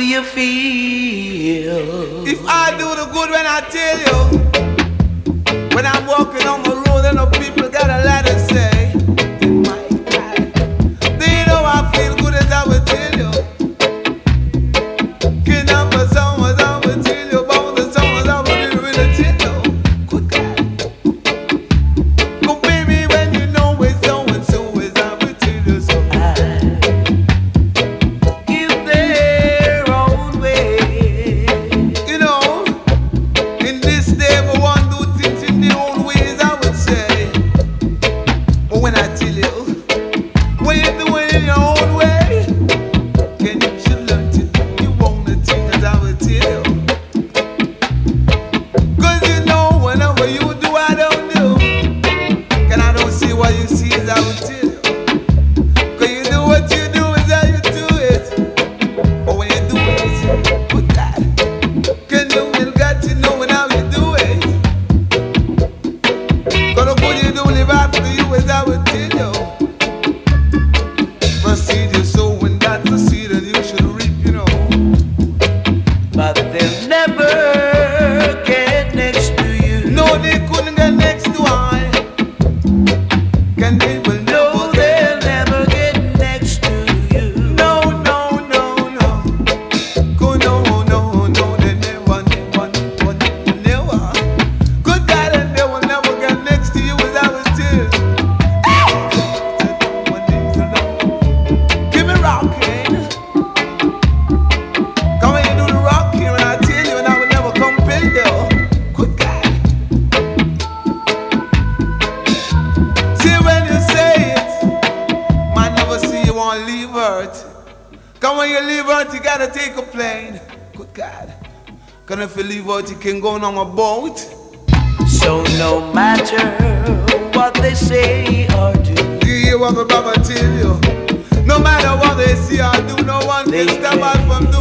you feel? If I do the good when I tell you, when I'm walking on you see that you leave out, you gotta take a plane. Good God. Cause if you leave out, you can go on a boat. So no matter what they say or do, do you hear what my brother tell you? No matter what they see or do, no one can stop us from doing.